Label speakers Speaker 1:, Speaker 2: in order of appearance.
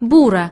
Speaker 1: бура.